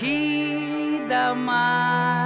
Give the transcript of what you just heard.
He da man